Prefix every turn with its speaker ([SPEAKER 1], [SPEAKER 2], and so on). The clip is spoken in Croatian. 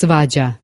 [SPEAKER 1] Svađa.